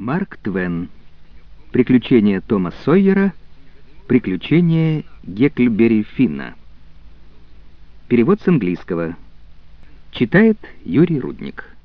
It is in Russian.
Марк Твен. Приключения Тома Сойера. Приключения Гекльбери Финна. Перевод с английского. Читает Юрий Рудник.